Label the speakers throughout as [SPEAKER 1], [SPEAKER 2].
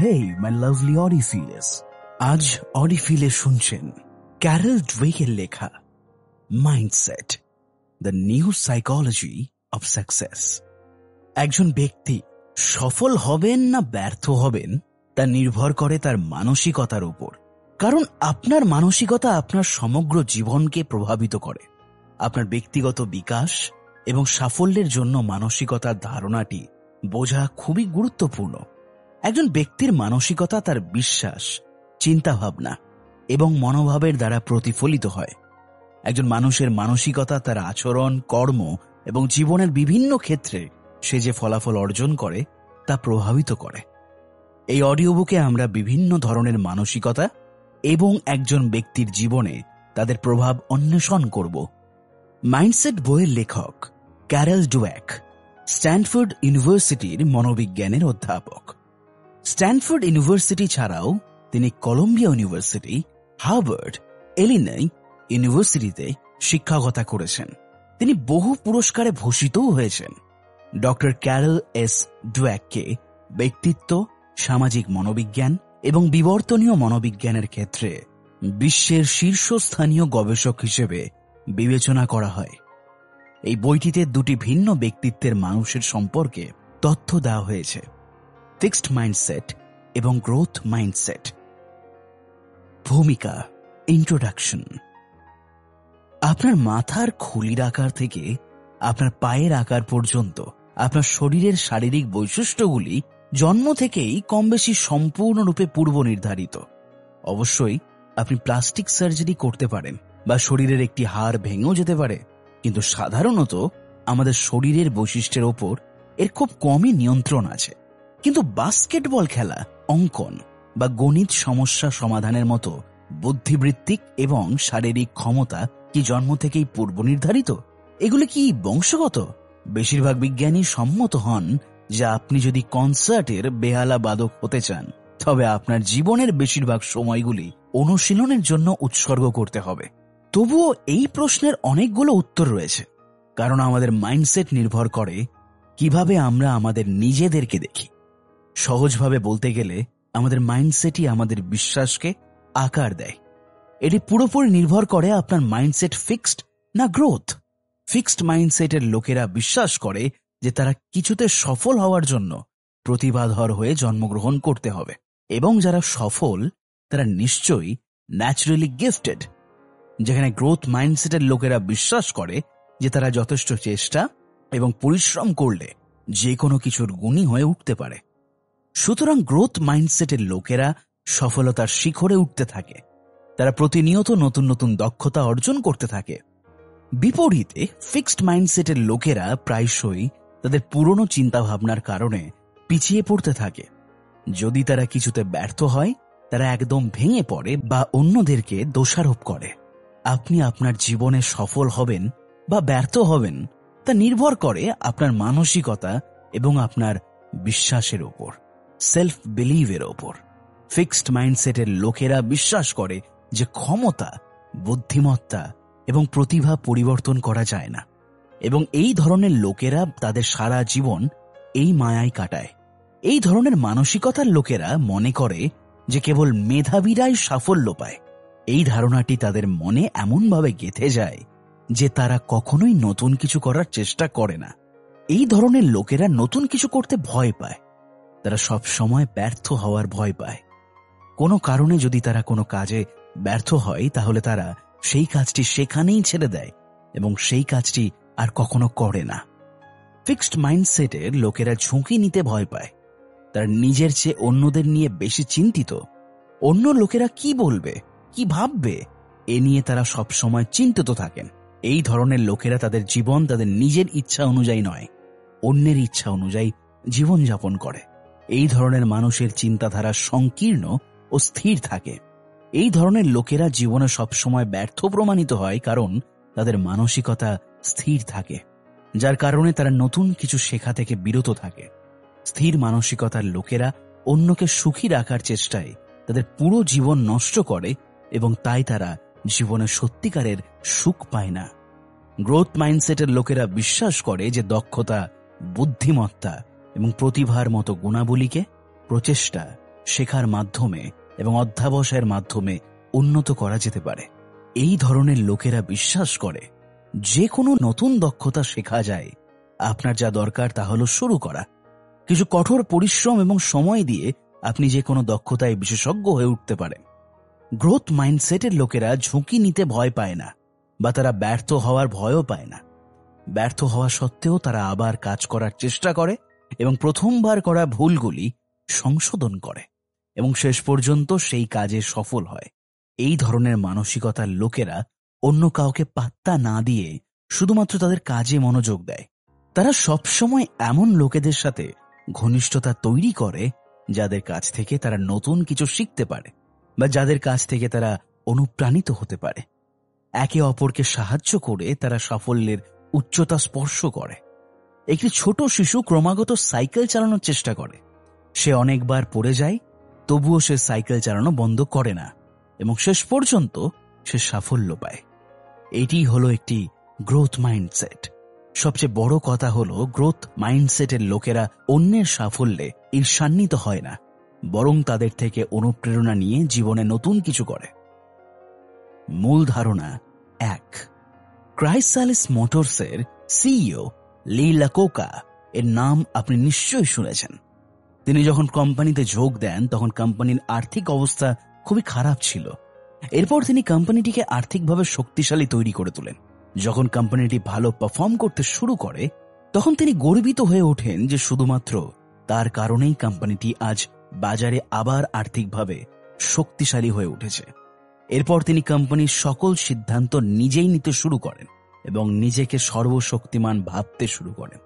[SPEAKER 1] Hey my lovely অডিফিলেস আজ অডিফিলে শুনছেন Carol ডুয়েকের লেখা mindset the new psychology of success একজন ব্যক্তি সফল হবেন না ব্যর্থ হবেন, তা নির্ভর করে তার মানসিকতার উপর। কারণ আপনার মানসিকতা আপনার সমগ্র জীবনকে প্রভাবিত করে। আপনার ব্যক্তিগত বিকাশ এবং সাফল্যের জন্য মানসিকতার ধারণাটি বোঝা খুবই গুরুত্বপূর্ণ। একজন ব্যক্তির মানসিকতা তার বিশ্বাস, চিন্তাভাবনা এবং মনোভাবের দ্বারা প্রতিফলিত হয়। একজন মানুষের মানসিকতা তার আচরণ, কর্ম এবং জীবনের বিভিন্ন ক্ষেত্রে সে যে ফলাফল অর্জন করে তা প্রভাবিত করে। এই অডিও বুকে আমরা বিভিন্ন ধরনের মানসিকতা এবং একজন ব্যক্তির জীবনে তাদের প্রভাব অন্বেষণ করব। মাইন্ডসেট বইয়ের লেখক ক্যারেল ডুয়াক, স্ট্যানফোর্ড ইউনিভার্সিটির মনোবিজ্ঞানের অধ্যাপক। স্ট্যানফোর্ড ইউনিভার্সিটি ছাড়াও তিনি কলম্বিয়া ইউনিভার্সিটি, হার্ভার্ড, এলিনাই ইউনিভার্সিটিতে শিক্ষকতা করেছেন। তিনি বহু পুরস্কারে ভূষিতও হয়েছেন। Doctor Carroll S. ডুয়াককে ব্যক্তিত্ব, সামাজিক মনোবিজ্ঞান এবং বিবর্তনীয় মনোবিজ্ঞানের ক্ষেত্রে বিশ্বের শীর্ষস্থানীয় গবেষক হিসেবে বিবেচনা করা হয়। এই বইটিতে দুটি ভিন্ন ব্যক্তিত্বের মানুষের সম্পর্কে তথ্য দেওয়া হয়েছে। ফিক্সড মাইন্ডসেট এবং গ্রোথ মাইন্ডসেট। ভূমিকা ইন্ট্রোডাকশন আপনার মাথার খুলির আকার থেকে আপনার পায়ের আকার পর্যন্ত আপনার শরীরের শারীরিক বৈশিষ্ট্যগুলি জন্ম থেকেই কম বেশি সম্পূর্ণরূপে পূর্ব নির্ধারিত অবশ্যই আপনি প্লাস্টিক সার্জারি করতে পারেন বা শরীরের একটি হাড় ভেঙেও যেতে পারে, কিন্তু সাধারণত আমাদের শরীরের বৈশিষ্ট্যের ওপর এর খুব কমই নিয়ন্ত্রণ আছে। কিন্তু বাস্কেটবল খেলা, অঙ্কন বা গণিত সমস্যা সমাধানের মতো বুদ্ধিবৃত্তিক এবং শারীরিক ক্ষমতা কি জন্ম থেকেই পূর্ব নির্ধারিত এগুলি কি বংশগত? বেশিরভাগ বিজ্ঞানী সম্মত হন যে আপনি যদি কনসার্টের বেহালা বাদক হতে চান, তবে আপনার জীবনের বেশিরভাগ সময়গুলি অনুশীলনের জন্য উৎসর্গ করতে হবে। তবুও এই প্রশ্নের অনেকগুলো উত্তর রয়েছে, কারণ আমাদের মাইন্ডসেট নির্ভর করে কীভাবে আমরা আমাদের নিজেদেরকে দেখি। সহজভাবে বলতে গেলে আমাদের মাইন্ডসেটই আমাদের বিশ্বাসকে আকার দেয়। এটি পুরোপুরি নির্ভর করে আপনার মাইন্ডসেট ফিক্সড না গ্রোথ। ফিক্সড মাইন্ডসেটের লোকেরা বিশ্বাস করে যে তারা কিছুতে সফল হওয়ার জন্য প্রতিভাধর হয়ে জন্মগ্রহণ করতে হবে এবং যারা সফল, তারা নিশ্চয়ই ন্যাচারালি গিফটেড, যেখানে গ্রোথ মাইন্ডসেটের লোকেরা বিশ্বাস করে যে তারা যথেষ্ট চেষ্টা এবং পরিশ্রম করলে যে কোনো কিছুর গুণী হয়ে উঠতে পারে। সুতরাং গ্রোথ মাইন্ডসেটের লোকেরা সফলতার শিখরে উঠতে থাকে। তারা প্রতিনিয়ত নতুন নতুন দক্ষতা অর্জন করতে থাকে। বিপরীতে ফিক্সড মাইন্ডসেটের লোকেরা প্রায়শই তাদের পুরনো চিন্তাভাবনার কারণে পিছিয়ে পড়তে থাকে। যদি তারা কিছুতে ব্যর্থ হয়, তারা একদম ভেঙে পড়ে বা অন্যদেরকে দোষারোপ করে। আপনি আপনার জীবনে সফল হবেন বা ব্যর্থ হবেন, তা নির্ভর করে আপনার মানসিকতা এবং আপনার বিশ্বাসের ওপর সেলফ বিলিভের ওপর। ফিক্সড মাইন্ডসেটের লোকেরা বিশ্বাস করে যে ক্ষমতা, বুদ্ধিমত্তা এবং প্রতিভা পরিবর্তন করা যায় না। এবং এই ধরনের লোকেরা তাদের সারা জীবন এই মায়ায় কাটায়। এই ধরনের মানসিকতার লোকেরা মনে করে যে কেবল মেধাবীরাই সাফল্য পায়। এই ধারণাটি তাদের মনে এমনভাবে গেথে যায় যে তারা কখনোই নতুন কিছু করার চেষ্টা করে না। এই ধরনের লোকেরা নতুন কিছু করতে ভয় পায়। তারা সব সময় ব্যর্থ হওয়ার ভয় পায়। কোনো কারণে যদি তারা কোনো কাজে ব্যর্থ হয়, তাহলে তারা সেই কাজটি সেখানেই ছেড়ে দেয় এবং সেই কাজটি আর কখনো করে না। ফিক্সড মাইন্ডসেটের লোকেরা ঝুঁকি নিতে ভয় পায়। তারা নিজের চেয়ে অন্যদের নিয়ে বেশি চিন্তিত। অন্য লোকেরা কি বলবে, কি ভাববে, এ নিয়ে তারা সব সময় চিন্তিত থাকেন। এই ধরনের লোকেরা তাদের জীবন তাদের নিজের ইচ্ছা অনুযায়ী নয়, অন্যের ইচ্ছা অনুযায়ী জীবনযাপন করে। এই ধরনের মানুষের চিন্তাধারা সংকীর্ণ ও স্থির থাকে। এই ধরনের লোকেরা জীবনে সবসময় ব্যর্থ প্রমাণিত হয় কারণ তাদের মানসিকতা স্থির থাকে, যার কারণে তারা নতুন কিছু শেখা থেকে বিরত থাকে। স্থির মানসিকতার লোকেরা অন্যকে সুখী রাখার চেষ্টায় তাদের পুরো জীবন নষ্ট করে এবং তাই তারা জীবনে সত্যিকারের সুখ পায় না। গ্রোথ মাইন্ডসেটের লোকেরা বিশ্বাস করে যে দক্ষতা, বুদ্ধিমত্তা এবং প্রতিভার মতো গুণাবলীকে প্রচেষ্টা শেখার মাধ্যমে এবং অধ্যাবসায়ের মাধ্যমে উন্নত করা যেতে পারে। এই ধরনের লোকেরা বিশ্বাস করে, যে কোনো নতুন দক্ষতা শেখা যায়। আপনার যা দরকার তা হলো শুরু করা। কিছু কঠোর পরিশ্রম এবং সময় দিয়ে আপনি যে কোনো দক্ষতায় বিশেষজ্ঞ হয়ে উঠতে পারেন। গ্রোথ মাইন্ডসেটের লোকেরা ঝুঁকি নিতে ভয় পায় না বা তারা ব্যর্থ হওয়ার ভয়ও পায় না। ব্যর্থ হওয়া সত্ত্বেও তারা আবার কাজ করার চেষ্টা করে এবং প্রথমবার করা ভুলগুলি সংশোধন করে এবং শেষ পর্যন্ত সেই কাজে সফল হয়। এই ধরনের মানসিকতার লোকেরা অন্য কাউকে পাত্তা না দিয়ে শুধুমাত্র তাদের কাজে মনোযোগ দেয়। তারা সবসময় এমন লোকেদের সাথে ঘনিষ্ঠতা তৈরি করে যাদের কাছ থেকে তারা নতুন কিছু শিখতে পারে বা যাদের কাছ থেকে তারা অনুপ্রাণিত হতে পারে। একে অপরকে সাহায্য করে তারা সাফল্যের উচ্চতা স্পর্শ করে। একটি ছোট শিশু ক্রমাগত সাইকেল চালানোর চেষ্টা করে। সে অনেকবার পড়ে যায়, তবুও সে সাইকেল চালানো বন্ধ করে না এবং শেষ পর্যন্ত সে সাফল্য পায়। এটি হলো একটি গ্রোথ মাইন্ডসেট সবচেয়ে বড় কথা হলো গ্রোথ মাইন্ডসেটের লোকেরা অন্যের সাফল্যে ঈর্ষান্বিত হয় না, বরং তাদের থেকে অনুপ্রেরণা নিয়ে জীবনে নতুন কিছু করে। মূল ধারণা এক। ক্রাইসালিস মোটরসের সিইও লীলা কোকা এর নাম আপনি নিশ্চয়ই শুনেছেন। তিনি যখন কোম্পানিতে যোগ দেন, তখন কোম্পানির আর্থিক অবস্থা খুবই খারাপ ছিল। এরপর তিনি কোম্পানিটিকে আর্থিকভাবে শক্তিশালী তৈরি করে তোলেন। যখন কোম্পানিটি ভালো পারফর্ম করতে শুরু করে, তখন তিনি গর্বিত হয়ে ওঠেন যে শুধুমাত্র তার কারণেই কোম্পানিটি আজ বাজারে আবার আর্থিকভাবে শক্তিশালী হয়ে উঠেছে। এরপর তিনি কোম্পানির সকল সিদ্ধান্ত নিজেই নিতে শুরু করেন। এবং নিজেকে সর্বশক্তিমান ভাবতে শুরু করেন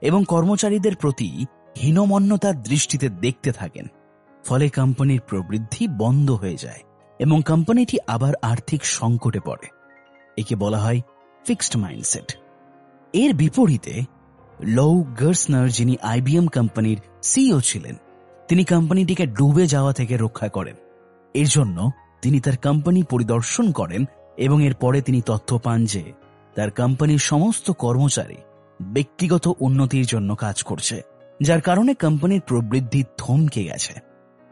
[SPEAKER 1] এবং কর্মচারীদের প্রতি হীনমন্যতার দৃষ্টিতে দেখতে থাকেন। ফলে কোম্পানির প্রবৃদ্ধি বন্ধ হয়ে যায় এবং কোম্পানিটি আবার আর্থিক সংকটে পড়ে। একে বলা হয় ফিক্সড মাইন্ডসেট। এর বিপরীতে, লৌ গার্সনার যিনি আইবিএম কোম্পানির সিইও ছিলেন, তিনি কোম্পানিটিকে ডুবে যাওয়া থেকে রক্ষা করেন। এর জন্য তিনি তার কোম্পানি পরিদর্শন করেন এবং এরপরে তিনি তথ্য পান যে তার কোম্পানির সমস্ত কর্মচারী ব্যক্তিগত উন্নতির জন্য কাজ করছে, যার কারণে কোম্পানির প্রবৃদ্ধি থমকে গেছে।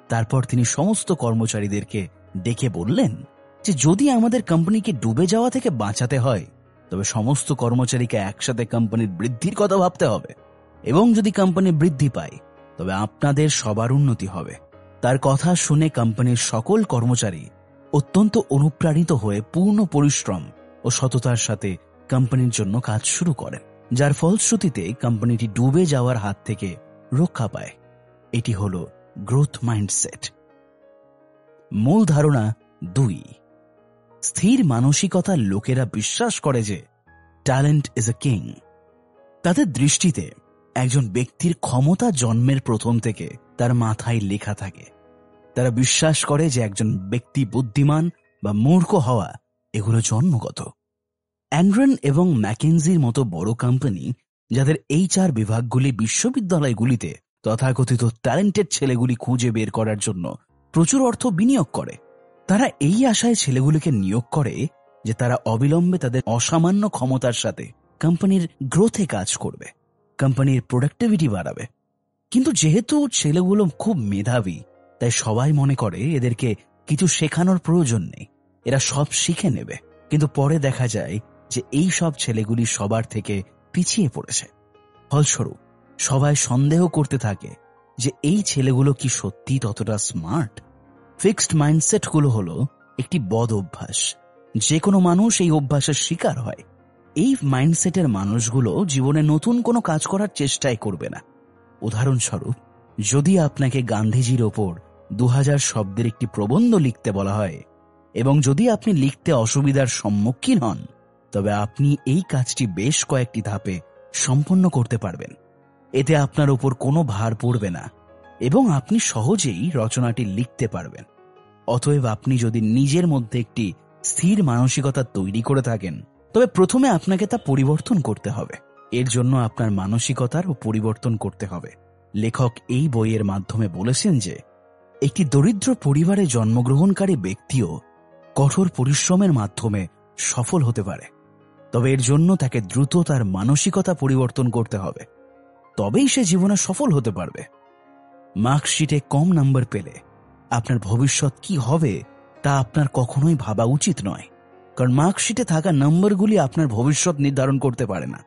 [SPEAKER 1] তারপর তিনি সমস্ত কর্মচারীদেরকে ডেকে বললেন যে, যদি আমাদের কোম্পানিকে ডুবে যাওয়া থেকে বাঁচাতে হয়, তবে সমস্ত কর্মচারীকে একসাথে কোম্পানির বৃদ্ধির কথা ভাবতে হবে। এবং যদি কোম্পানি বৃদ্ধি পায়, তবে আপনাদের সবার উন্নতি হবে। তার কথা শুনে কোম্পানির সকল কর্মচারী অত্যন্ত অনুপ্রাণিত হয়ে পূর্ণ পরিশ্রম ও সততার সাথে কোম্পানির জন্য কাজ শুরু করেন, যার ফলশ্রুতিতে কোম্পানিটি ডুবে যাওয়ার হাত থেকে রক্ষা পায়। এটি হল গ্রোথ মাইন্ডসেট। মূল ধারণা দুই। স্থির মানসিকতার লোকেরা বিশ্বাস করে যে ট্যালেন্ট ইজ এ কিং। তাদের দৃষ্টিতে একজন ব্যক্তির ক্ষমতা জন্মের প্রথম থেকে তার মাথায় লেখা থাকে। তারা বিশ্বাস করে যে একজন ব্যক্তি বুদ্ধিমান বা মূর্খ হওয়া এগুলো জন্মগত। অ্যান্ড্রেন এবং ম্যাকেনজির মতো বড় কোম্পানি যাদের এইচআর বিভাগগুলি বিশ্ববিদ্যালয়গুলিতে তথাকথিত ট্যালেন্টেড ছেলেগুলি খুঁজে বের করার জন্য প্রচুর অর্থ বিনিয়োগ করে। তারা এই আশায় ছেলেগুলিকে নিয়োগ করে যে তারা অবিলম্বে তাদের অসামান্য ক্ষমতার সাথে কোম্পানির গ্রোথে কাজ করবে কোম্পানির প্রোডাক্টিভিটি বাড়াবে। কিন্তু যেহেতু ছেলেগুলো খুব মেধাবী, তাই সবাই মনে করে এদেরকে কিছু শেখানোর প্রয়োজন নেই। এরা সব শিখে নেবে। কিন্তু পরে দেখা যায় যে এই সব ছেলেগুলি সবার থেকে পিছিয়ে পড়েছে। ফলস্বরূপ, সবাই সন্দেহ করতে থাকে যে এই ছেলেগুলো কি সত্যি ততটা স্মার্ট? ফিক্সড মাইন্ডসেটগুলো হলো একটি বদ অভ্যাস। যে কোনো মানুষ এই অভ্যাসের শিকার হয়। এই মাইন্ডসেটের মানুষগুলো জীবনে নতুন কোনো কাজ করার চেষ্টাই করবে না। উদাহরণস্বরূপ, যদি আপনাকে গান্ধীজির ওপর দু শব্দের একটি প্রবন্ধ লিখতে বলা হয় এবং যদি আপনি লিখতে অসুবিধার সম্মুখীন হন তবে আপনি এই কাজটি বেশ কয়েকটি ধাপে সম্পন্ন করতে পারবেন। এতে আপনার উপর কোনো ভার পড়বে না এবং আপনি সহজেই রচনাটি লিখতে পারবেন। অতএব আপনি যদি নিজের মধ্যে একটি স্থির মানসিকতা তৈরি করে থাকেন, তবে প্রথমে আপনাকে তা পরিবর্তন করতে হবে। এর জন্য আপনার মানসিকতারও পরিবর্তন করতে হবে। লেখক এই বইয়ের মাধ্যমে বলেছেন যে, একটি দরিদ্র পরিবারে জন্মগ্রহণকারী ব্যক্তিও কঠোর পরিশ্রমের মাধ্যমে সফল হতে পারে। তবে এর জন্য তাকে দ্রুত তার মানসিকতা পরিবর্তন করতে হবে। তবেই সে জীবনে সফল হতে পারবে। মার্কশিটে কম নাম্বার পেলে আপনার ভবিষ্যৎ কি হবে তা আপনার কখনোই ভাবা উচিত নয়। কারণ মার্কশিটে থাকা নম্বরগুলি আপনার ভবিষ্যৎ নির্ধারণ করতে পারে না।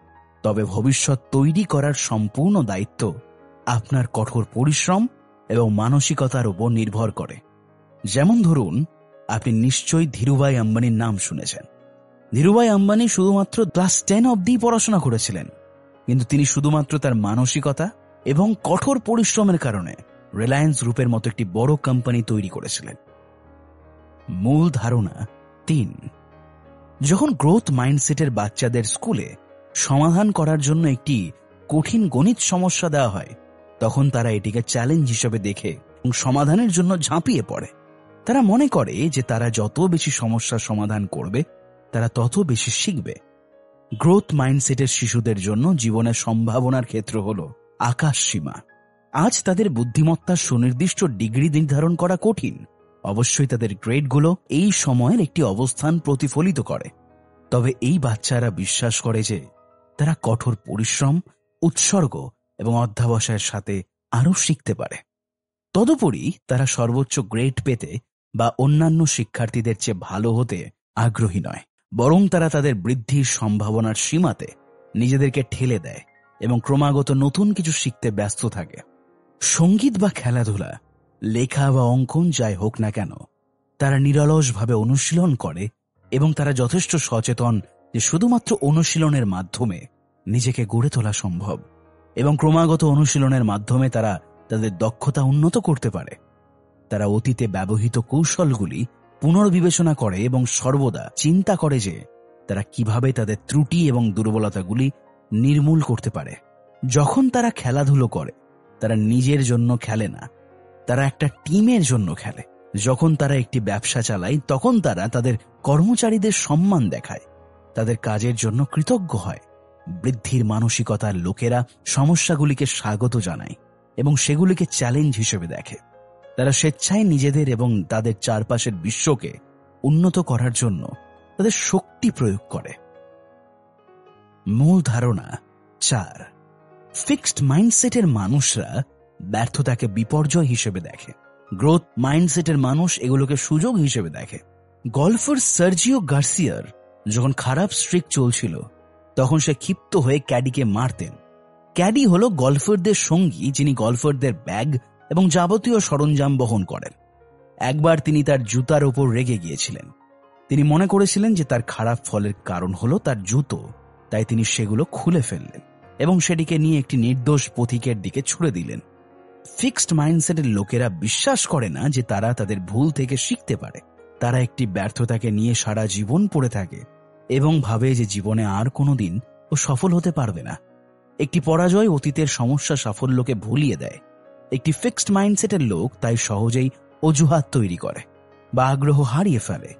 [SPEAKER 1] তবে ভবিষ্যৎ তৈরি করার সম্পূর্ণ দায়িত্ব আপনার কঠোর পরিশ্রম এবং মানসিকতার উপর নির্ভর করে। যেমন ধরুন, আপনি নিশ্চয়ই ধীরুভাই আম্বানির নাম শুনেছেন। ধীরুভাই আম্বানি শুধুমাত্র ক্লাস টেন অব্দি পড়াশোনা করেছিলেন। কিন্তু তিনি শুধুমাত্র তার মানসিকতা এবং কঠোর পরিশ্রমের কারণে রিলায়েন্স গ্রুপের মতো একটি বড় কোম্পানি তৈরি করেছিলেন। মূল ধারণা তিন। যখন গ্রোথ মাইন্ডসেটের বাচ্চাদের স্কুলে সমাধান করার জন্য একটি কঠিন গণিত সমস্যা দেওয়া হয়, তখন তারা এটিকে চ্যালেঞ্জ হিসেবে দেখে এবং সমাধানের জন্য ঝাঁপিয়ে পড়ে। তারা মনে করে যে তারা যত বেশি সমস্যার সমাধান করবে তারা তত বেশি শিখবে। গ্রোথ মাইন্ডসেটের শিশুদের জন্য জীবনের সম্ভাবনার ক্ষেত্র হল আকাশ সীমা। আজ তাদের বুদ্ধিমত্তার সুনির্দিষ্ট ডিগ্রি নির্ধারণ করা কঠিন। অবশ্যই তাদের গ্রেডগুলো এই সময়ের একটি অবস্থান প্রতিফলিত করে। তবে এই বাচ্চারা বিশ্বাস করে যে তারা কঠোর পরিশ্রম, উৎসর্গ এবং অধ্যাবসায়ের সাথে আরও শিখতে পারে। তদুপরি তারা সর্বোচ্চ গ্রেড পেতে বা অন্যান্য শিক্ষার্থীদের চেয়ে ভালো হতে আগ্রহী নয়। বরং তারা তাদের বৃদ্ধির সম্ভাবনার সীমাতে নিজেদেরকে ঠেলে দেয় এবং ক্রমাগত নতুন কিছু শিখতে ব্যস্ত থাকে। সংগীত বা খেলাধুলা, লেখা বা অঙ্কন যাই হোক না কেন, তারা নিরলসভাবে অনুশীলন করে এবং তারা যথেষ্ট সচেতন যে শুধুমাত্র অনুশীলনের মাধ্যমে নিজেকে গড়ে তোলা সম্ভব এবং ক্রমাগত অনুশীলনের মাধ্যমে তারা তাদের দক্ষতা উন্নত করতে পারে। তারা অতীতে ব্যবহৃত কৌশলগুলি পুনর্বিবেচনা করে এবং সর্বদা চিন্তা করে যে তারা কীভাবে তাদের ত্রুটি এবং দুর্বলতাগুলি নির্মূল করতে পারে। যখন তারা খেলাধুলো করে, তারা নিজের জন্য খেলে না। তারা একটা টিমের জন্য খেলে। যখন তারা একটি ব্যবসা চালায়, তখন তারা তাদের কর্মচারীদের সম্মান দেখায়। তাদের কাজের জন্য কৃতজ্ঞ হয়। বৃদ্ধির মানসিকতার লোকেরা সমস্যাগুলিকে স্বাগত জানায় এবং সেগুলিকে চ্যালেঞ্জ হিসেবে দেখে। তারা স্বেচ্ছায় নিজেদের এবং তাদের চারপাশের বিশ্বকে উন্নত করার জন্য তাদের শক্তি প্রয়োগ করে। মূল ধারণা চার। ফিক্সড মাইন্ডসেটের মানুষরা ব্যর্থতাকে বিপর্যয় হিসেবে দেখে। গ্রোথ মাইন্ডসেটের মানুষ এগুলোকে সুযোগ হিসেবে দেখে। গল্ফার সার্জিও গার্সিয়ার যখন খারাপ স্ট্রিক চলছিল, তখন সে ক্ষিপ্ত হয়ে ক্যাডিকে মারতেন। ক্যাডি হলো গল্ফারদের সঙ্গী যিনি গল্ফারদের ব্যাগ এবং যাবতীয় সরঞ্জাম বহন করেন। একবার তিনি তার জুতার ওপর রেগে গিয়েছিলেন। তিনি মনে করেছিলেন যে তার খারাপ ফলের কারণ হলো তার জুতো, তাই তিনি সেগুলো খুলে ফেললেন এবং সেটিকে নিয়ে একটি নির্দোষ পথিকের দিকে ছুড়ে দিলেন। ফিক্সড মাইন্ডসেটের লোকেরা বিশ্বাস করে না যে তারা তাদের ভুল থেকে শিখতে পারে। তারা একটি ব্যর্থতাকে নিয়ে সারা জীবন পড়ে থাকে এবং ভাবে যে জীবনে আর কোনোদিন ও সফল হতে পারবে না। একটি পরাজয় অতীতের সমস্যা সাফল্যকে ভুলিয়ে দেয়। একটি ফিক্সড মাইন্ডসেটের লোক তাই সহজেই অজুহাত তৈরি করে বা আগ্রহ হারিয়ে ফেলে।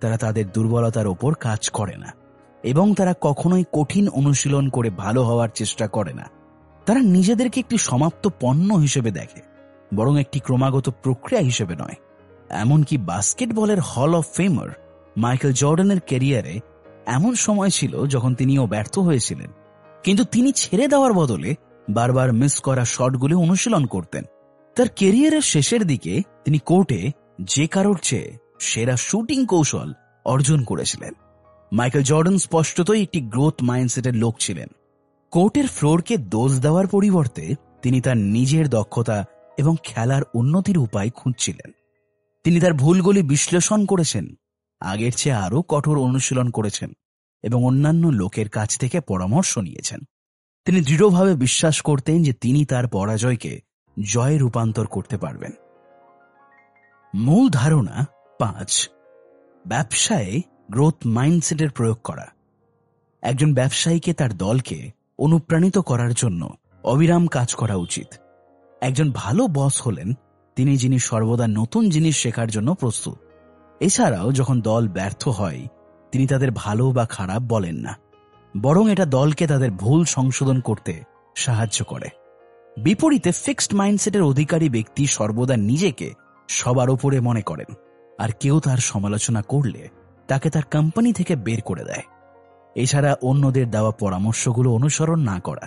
[SPEAKER 1] তারা তাদের দুর্বলতার ওপর কাজ করে না এবং তারা কখনোই কঠিন অনুশীলন করে ভালো হওয়ার চেষ্টা করে না। তারা নিজেদেরকে একটি সমাপ্ত পণ্য হিসেবে দেখে, বরং একটি ক্রমাগত প্রক্রিয়া হিসেবে নয়। এমনকি বাস্কেটবলের হল অফ ফেমার মাইকেল জর্ডানের ক্যারিয়ারে এমন সময় ছিল যখন তিনিও ব্যর্থ হয়েছিলেন। কিন্তু তিনি ছেড়ে দেওয়ার বদলে বারবার মিস করা শটগুলি অনুশীলন করতেন। তার কেরিয়ারের শেষের দিকে তিনি কোর্টে যে কারোর চেয়ে সেরা শুটিং কৌশল অর্জন করেছিলেন। মাইকেল জর্ডন স্পষ্টতই একটি গ্রোথ মাইন্ডসেটের লোক ছিলেন। কোর্টের ফ্লোরকে দোষ দেওয়ার পরিবর্তে তিনি তার নিজের দক্ষতা এবং খেলার উন্নতির উপায় খুঁজছিলেন। তিনি তার ভুলগুলি বিশ্লেষণ করেছেন, আগের চেয়ে আরও কঠোর অনুশীলন করেছেন এবং অন্যান্য লোকের কাছ থেকে পরামর্শ নিয়েছেন। তিনি দৃঢ়ভাবে বিশ্বাস করতেন যে তিনি তার পরাজয়কে জয়ে রূপান্তর করতে পারবেন। মূল ধারণা পাঁচ, ব্যবসায়ে গ্রোথ মাইন্ডসেটের প্রয়োগ করা। একজন ব্যবসায়ীকে তার দলকে অনুপ্রাণিত করার জন্য অবিরাম কাজ করা উচিত। একজন ভালো বস হলেন তিনি যিনি সর্বদা নতুন জিনিস শেখার জন্য প্রস্তুত। এছাড়াও যখন দল ব্যর্থ হয়, তিনি তাদের ভালো বা খারাপ বলেন না। বরং এটা দলকে তাদের ভুল সংশোধন করতে সাহায্য করে। বিপরীতে ফিক্সড মাইন্ডসেটের অধিকারী ব্যক্তি সর্বদা নিজেকে সবার ওপরে মনে করেন, আর কেউ তার সমালোচনা করলে তাকে তার কোম্পানি থেকে বের করে দেয়। এছাড়া অন্যদের দেওয়া পরামর্শগুলো অনুসরণ না করা,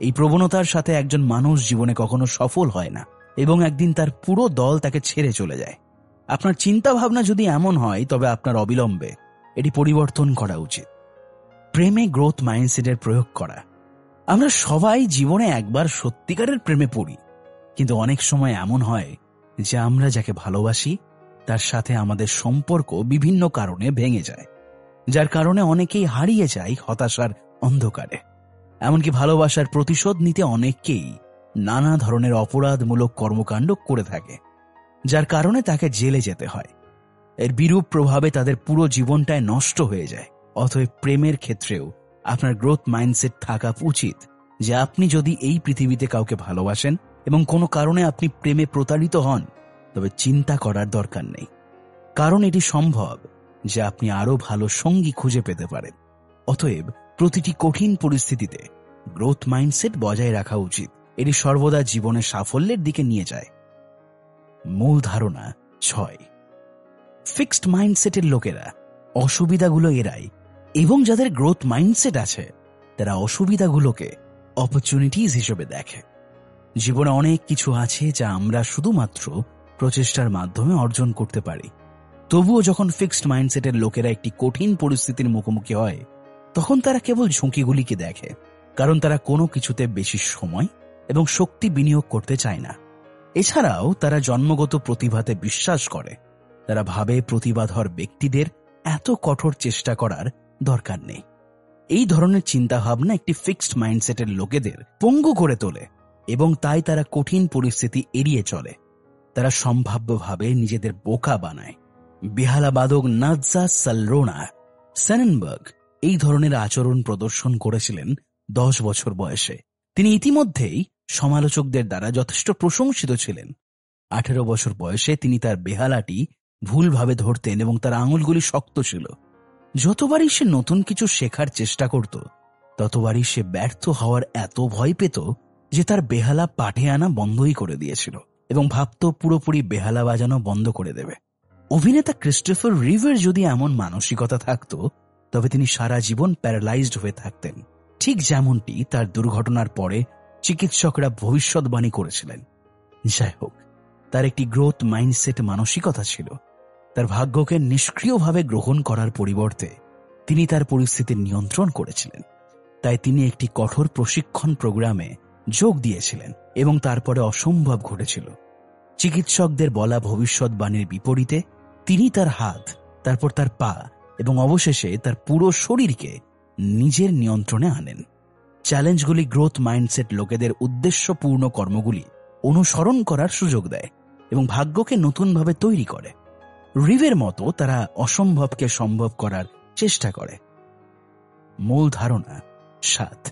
[SPEAKER 1] এই প্রবণতার সাথে একজন মানুষ জীবনে কখনো সফল হয় না এবং একদিন তার পুরো দল তাকে ছেড়ে চলে যায়। আপনার চিন্তা ভাবনা যদি এমন হয়, তবে আপনার অবিলম্বে এটি পরিবর্তন করা উচিত। প্রেমে গ্রোথ মাইন্ডসেটের প্রয়োগ করা। আমরা সবাই জীবনে একবার সত্যিকারের প্রেমে পড়ি। কিন্তু অনেক সময় এমন হয় যে আমরা যাকে ভালোবাসি, তার সাথে আমাদের সম্পর্ক বিভিন্ন কারণে ভেঙে যায়। যার কারণে অনেকেই হারিয়ে যায় হতাশার অন্ধকারে। এমনকি ভালোবাসার প্রতিশোধ নিতে অনেককেই নানা ধরনের অপরাধমূলক কর্মকাণ্ড করে থাকে, যার কারণে তাকে জেলে যেতে হয়। এর বিরূপ প্রভাবে তাদের পুরো জীবনটায় নষ্ট হয়ে যায়। অতএব প্রেমের ক্ষেত্রেও আপনার গ্রোথ মাইন্ডসেট থাকা উচিত যে আপনি যদি এই পৃথিবীতে কাউকে ভালোবাসেন এবং কোনো কারণে আপনি প্রেমে প্রতারিত হন, তবে চিন্তা করার দরকার নেই। কারণ এটি সম্ভব যে আপনি আরও ভালো সঙ্গী খুঁজে পেতে পারেন। অতএব প্রতিটি কঠিন পরিস্থিতিতে গ্রোথ মাইন্ডসেট বজায় রাখা উচিত। এটি সর্বদা জীবনের সাফল্যের দিকে নিয়ে যায়। মূল ধারণা ছয়। ফিক্সড মাইন্ডসেটের লোকেরা অসুবিধাগুলো এড়ায় এবং যাদের গ্রোথ মাইন্ডসেট আছে, তারা অসুবিধাগুলোকে অপরচুনিটিস হিসেবে দেখে। জীবনে অনেক কিছু আছে যা আমরা শুধুমাত্র প্রচেষ্টার মাধ্যমে অর্জন করতে পারি। তবুও যখন ফিক্সড মাইন্ডসেটের লোকেরা একটি কঠিন পরিস্থিতির মুখোমুখি হয়, তখন তারা কেবল ঝুঁকিগুলিকে দেখে, কারণ তারা কোনো কিছুতে বেশি সময় এবং শক্তি বিনিয়োগ করতে চায় না। এছাড়াও তারা জন্মগত প্রতিভাতে বিশ্বাস করে। তারা ভাবে প্রতিবাধর ব্যক্তিদের এত কঠোর চেষ্টা করার দরকার নেই। এই ধরনের চিন্তাভাবনা একটি ফিক্সড মাইন্ডসেটের লোকেদের পঙ্গু করে তোলে এবং তাই তারা কঠিন পরিস্থিতি এড়িয়ে চলে। তারা সম্ভাব্যভাবে নিজেদের বোকা বানায়। বেহালাবাদক নাজা সালরোনা স্যানেনবার্গ এই ধরনের আচরণ প্রদর্শন করেছিলেন দশ বছর বয়সে। তিনি ইতিমধ্যেই সমালোচকদের দ্বারা যথেষ্ট প্রশংসিত ছিলেন। আঠেরো বছর বয়সে তিনি তার বেহালাটি ভুলভাবে ধরতেন এবং তার আঙুলগুলি শক্ত ছিল। যতবারই সে নতুন কিছু শেখার চেষ্টা করত, ততবারই সে ব্যর্থ হওয়ার এত ভয় পেত যে তার বেহালা পাঠে আনা বন্ধই করে দিয়েছিল এবং ভাবত পুরোপুরি বেহালা বাজানো বন্ধ করে দেবে। অভিনেতা ক্রিস্টোফার রিভের যদি এমন মানসিকতা থাকত, তবে তিনি সারা জীবন প্যারালাইজড হয়ে থাকতেন। ঠিক যেমনটি তার দুর্ঘটনার পরে চিকিৎসকরা ভবিষ্যৎবাণী করেছিলেন। যাই হোক, তার একটি গ্রোথ মাইন্ডসেট মানসিকতা ছিল। তার ভাগ্যকে নিষ্ক্রিয়ভাবে গ্রহণ করার পরিবর্তে তিনি তার পরিস্থিতি নিয়ন্ত্রণ করেছিলেন। তাই তিনি একটি কঠোর প্রশিক্ষণ প্রোগ্রামে যোগ দিয়েছিলেন এবং তারপরে অসম্ভব ঘটেছিল। চিকিৎসকদের বলা ভবিষ্যৎবাণীর বিপরীতে তিনি তার হাত, তারপর তার পা এবং অবশেষে তার পুরো শরীরকে নিজের নিয়ন্ত্রণে আনেন। চ্যালেঞ্জগুলি গ্রোথ মাইন্ডসেট লোকেদের উদ্দেশ্যপূর্ণ কর্মগুলি অনুসরণ করার সুযোগ দেয় এবং ভাগ্যকে নতুনভাবে তৈরি করে। রিভের মতো তারা অসম্ভবকে সম্ভব করার চেষ্টা করে। মূল ধারণা সাত।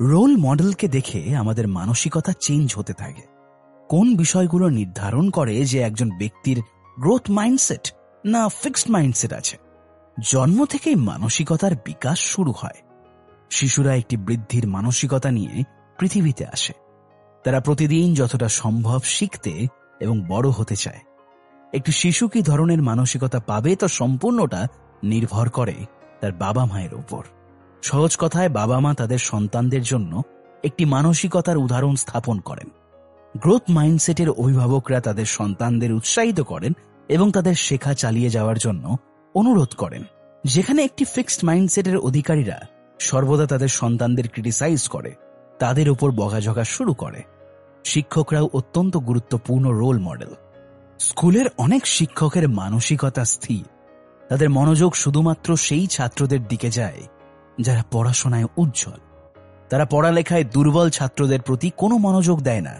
[SPEAKER 1] রোল মডেলকে দেখে আমাদের মানসিকতা চেঞ্জ হতে থাকে। কোন বিষয়গুলো নির্ধারণ করে যে একজন ব্যক্তির গ্রোথ মাইন্ডসেট না ফিক্সড মাইন্ডসেট আছে। জন্ম থেকেই মানসিকতার বিকাশ শুরু হয়। শিশুরা একটি বৃদ্ধির মানসিকতা নিয়ে পৃথিবীতে আসে। তারা প্রতিদিন যতটা সম্ভব শিখতে এবং বড় হতে চায়। একটি শিশু কি ধরনের মানসিকতা পাবে তা সম্পূর্ণটা নির্ভর করে তার বাবা মায়ের উপর। সহজ কথায় বাবা মা তাদের সন্তানদের জন্য একটি মানসিকতার উদাহরণ স্থাপন করেন। গ্রোথ মাইন্ডসেটের অভিভাবকরা তাদের সন্তানদের উৎসাহিত করেন এবং তাদের শেখা চালিয়ে যাওয়ার জন্য অনুরোধ করেন। যেখানে একটি ফিক্সড মাইন্ডসেটের অধিকারীরা সর্বদা তাদের সন্তানদের ক্রিটিসাইজ করে, তাদের উপর বগাঝকা শুরু করে। শিক্ষকরাও অত্যন্ত গুরুত্বপূর্ণ রোল মডেল। স্কুলের অনেক শিক্ষকের মানসিকতা স্থির। তাদের মনোযোগ শুধুমাত্র সেই ছাত্রদের দিকে যায়, যারা পড়াশোনায় উজ্জ্বল। তারা পড়ালেখায় দুর্বল ছাত্রদের প্রতি কোনো মনোযোগ দেয় না,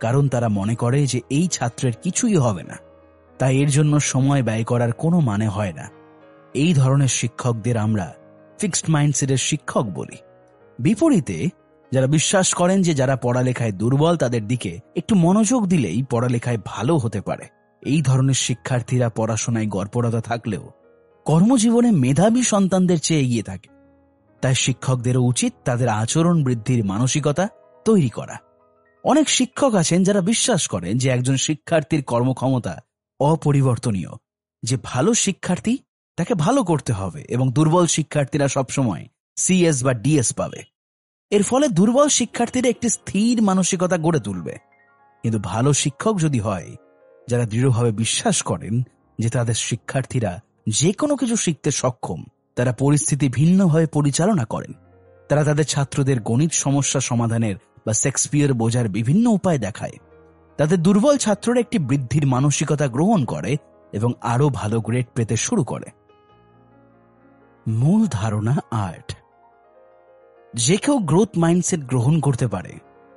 [SPEAKER 1] কারণ তারা মনে করে যে এই ছাত্রের কিছুই হবে না। তাই এর জন্য সময় ব্যয় করার কোনো মানে হয় না। এই ধরনের শিক্ষকদের আমরা ফিক্সড মাইন্ডসেটের শিক্ষক বলি। বিপরীতে, যারা বিশ্বাস করেন যে যারা পড়ালেখায় দুর্বল তাদের দিকে একটু মনোযোগ দিলেই পড়ালেখায় ভালো হতে পারে। এই ধরনের শিক্ষার্থীরা পড়াশোনায় গড়পড়তা থাকলেও কর্মজীবনে মেধাবী সন্তানদের চেয়ে এগিয়ে থাকে। তাই শিক্ষকদেরও উচিত তাদের আচরণ বৃদ্ধির মানসিকতা তৈরি করা। অনেক শিক্ষক আছেন যারা বিশ্বাস করেন যে একজন শিক্ষার্থীর কর্মক্ষমতা অপরিবর্তনীয়, যে ভালো শিক্ষার্থী তাকে ভালো করতে হবে এবং দুর্বল শিক্ষার্থীরা সবসময় সিএস বা ডিএস পাবে। এর ফলে দুর্বল শিক্ষার্থীরা একটি স্থির মানসিকতা গড়ে তুলবে। কিন্তু ভালো শিক্ষক যদি হয় যারা দৃঢ়ভাবে বিশ্বাস করেন যে তাদের শিক্ষার্থীরা যে কোনো কিছু শিখতে সক্ষম, তারা পরিস্থিতি ভিন্নভাবে পরিচালনা করেন। তারা তাদের ছাত্রদের গণিত সমস্যা সমাধানের বা শেক্সপিয়ার বোঝার বিভিন্ন উপায় দেখায়। তাদের দুর্বল ছাত্ররা একটি বৃদ্ধির মানসিকতা গ্রহণ করে এবং আরও ভালো গ্রেড পেতে শুরু করে। মূল ধারণা আর্ট। যে কেউ গ্রোথ মাইন্ডসেট গ্রহণ করতে পারে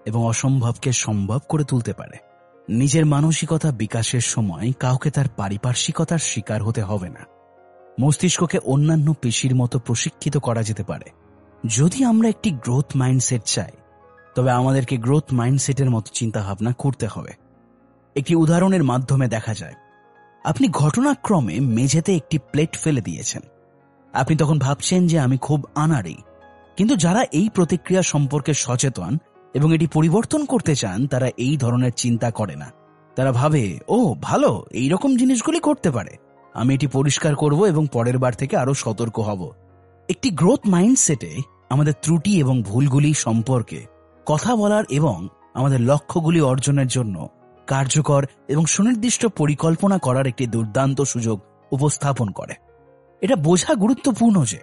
[SPEAKER 1] এবং অসম্ভবকে সম্ভব করে তুলতে পারে। নিজের মানসিকতা বিকাশের সময় কাউকে তার পারিপার্শ্বিকতার শিকার হতে হবে না। মস্তিষ্ককে অন্যান্য পেশির মতো প্রশিক্ষিত করা যেতে পারে। যদি আমরা একটি গ্রোথ মাইন্ডসেট চাই, তবে আমাদেরকে গ্রোথ মাইন্ডসেটের মতো চিন্তাভাবনা করতে হবে। একটি উদাহরণের মাধ্যমে দেখা যায়, আপনি ঘটনাক্রমে মেঝেতে একটি প্লেট ফেলে দিয়েছেন। আপনি তখন ভাবছেন যে আমি খুব আনাড়ি, কিন্তু যারা এই প্রতিক্রিয়া সম্পর্কে সচেতন এবং এটি পরিবর্তন করতে চান, তারা এই ধরনের চিন্তা করে না। তারা ভাবে, ও, ভালো এই রকম জিনিসগুলি করতে পারে। আমি এটি পরিষ্কার করব এবং পরের বার থেকে আরও সতর্ক হব। একটি গ্রোথ মাইন্ডসেটে আমাদের ত্রুটি এবং ভুলগুলি সম্পর্কে কথা বলার এবং আমাদের লক্ষ্যগুলি অর্জনের জন্য কার্যকর এবং সুনির্দিষ্ট পরিকল্পনা করার একটি দুর্দান্ত সুযোগ উপস্থাপন করে। এটা বোঝা গুরুত্বপূর্ণ যে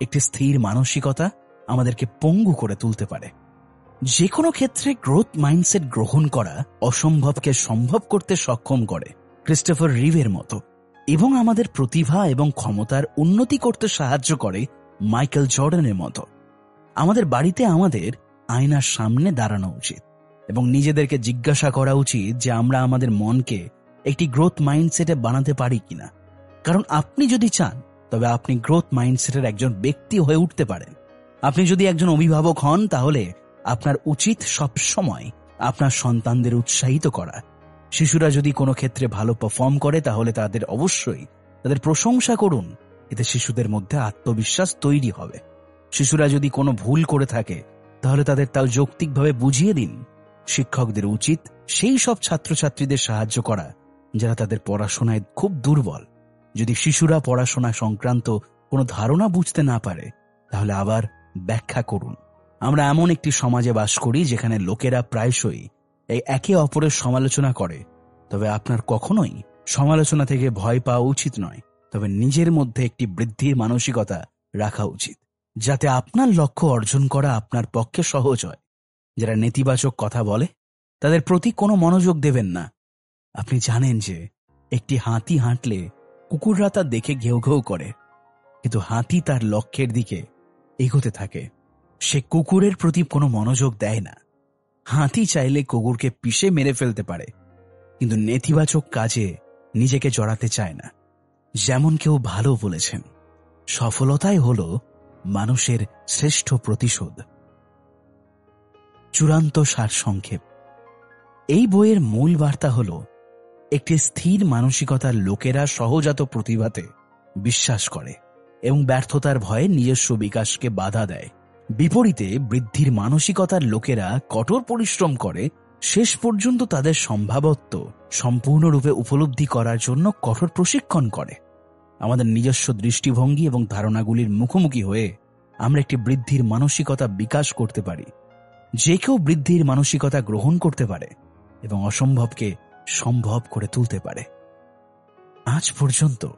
[SPEAKER 1] একটি স্থির মানসিকতা আমাদেরকে পঙ্গু করে তুলতে পারে। যে কোনো ক্ষেত্রে গ্রোথ মাইন্ডসেট গ্রহণ করা অসম্ভবকে সম্ভব করতে সক্ষম করে ক্রিস্টোফার রিভের মতো এবং আমাদের প্রতিভা এবং ক্ষমতার উন্নতি করতে সাহায্য করে মাইকেল জর্ডানের মতো। আমাদের বাড়িতে আমাদের আয়নার সামনে দাঁড়ানো উচিত এবং নিজেদেরকে জিজ্ঞাসা করা উচিত যে আমরা আমাদের মনকে একটি গ্রোথ মাইন্ডসেটে বানাতে পারি কিনা। কারণ আপনি যদি চান, তবে আপনি গ্রোথ মাইন্ডসেটের একজন ব্যক্তি হয়ে উঠতে পারেন। আপনি যদি একজন অভিভাবক হন, তাহলে আপনার উচিত সব সময় আপনার সন্তানদের উৎসাহিত করা। শিশুরা যদি কোনো ক্ষেত্রে ভালো পারফর্ম করে, তাহলে তাদের অবশ্যই তাদের প্রশংসা করুন। এতে শিশুদের মধ্যে আত্মবিশ্বাস তৈরি হবে। শিশুরা যদি কোনো ভুল করে থাকে, তাহলে তাদের তাও যৌক্তিকভাবে বুঝিয়ে দিন। শিক্ষকদের উচিত সেই সব ছাত্রছাত্রীদের সাহায্য করা, যারা তাদের পড়াশোনায় খুব দুর্বল। যদি শিশুরা পড়াশোনা সংক্রান্ত কোনো ধারণা বুঝতে না পারে, তাহলে আবার ব্যাখ্যা করুন। আমরা এমন একটি সমাজে বাস করি যেখানে লোকেরা প্রায়শই এই একে অপরের সমালোচনা করে। তবে আপনার কখনোই সমালোচনা থেকে ভয় পাওয়া উচিত নয়। তবে নিজের মধ্যে একটি বৃদ্ধির মানসিকতা রাখা উচিত, যাতে আপনার লক্ষ্য অর্জন করা আপনার পক্ষে সহজ হয়। যারা নেতিবাচক কথা বলে, তাদের প্রতি কোনো মনোযোগ দেবেন না। আপনি জানেন যে একটি হাতি হাঁটলে কুকুররা তা দেখে ঘেউ ঘেউ করে, কিন্তু হাতি তার লক্ষ্যের দিকে এগোতে থাকে। সে কুকুরের প্রতি কোনো মনোযোগ দেয় না। হাতি চাইলে কুকুরকে পিষে মেরে ফেলতে পারে, কিন্তু নেতিবাচক কাজে নিজেকে জড়াতে চায় না। যেমন কেউ ভালো বলেছেন, সফলতাই হল মানুষের শ্রেষ্ঠ প্রতিশোধ। চূড়ান্ত সারসংক্ষেপ এই বইয়ের মূল বার্তা হল, একটি স্থির মানসিকতার লোকেরা সহজাত প্রতিভাতে বিশ্বাস করে এবং ব্যর্থতার ভয়ে নিজস্ব বিকাশকে বাধা দেয়। বিপরীতে বৃদ্ধির মানসিকতার লোকেরা কঠোর পরিশ্রম করে, শেষ পর্যন্ত তাদের সম্ভাবত্ব সম্পূর্ণরূপে উপলব্ধি করার জন্য কঠোর প্রশিক্ষণ করে। আমাদের নিজস্ব দৃষ্টিভঙ্গি এবং ধারণাগুলির মুখোমুখি হয়ে আমরা একটি বৃদ্ধির মানসিকতা বিকাশ করতে পারি। যে কেউ বৃদ্ধির মানসিকতা গ্রহণ করতে পারে এবং অসম্ভবকে সম্ভব করে তুলতে পারে। আজ পর্যন্ত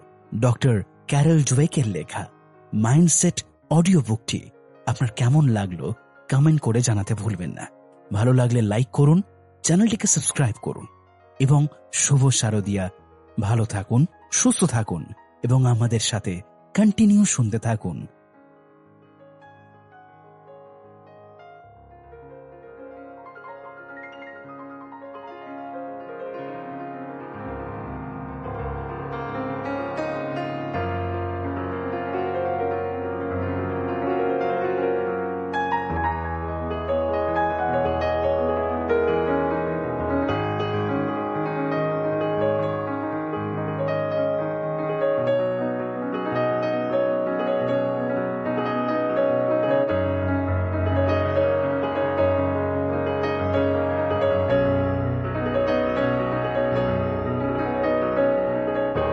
[SPEAKER 1] ডক্টর ক্যারল ডুয়েকের লেখা মাইন্ডসেট অডিও বুকটি আপনার কেমন লাগল কমেন্ট করে জানাতে ভুলবেন না। ভালো লাগলে লাইক করুন চ্যানেলটিকে সাবস্ক্রাইব করুন এবং শুভ শারদিয়া। ভালো থাকুন, সুস্থ থাকুন এবং আমাদের সাথে কন্টিনিউ শুনতে থাকুন।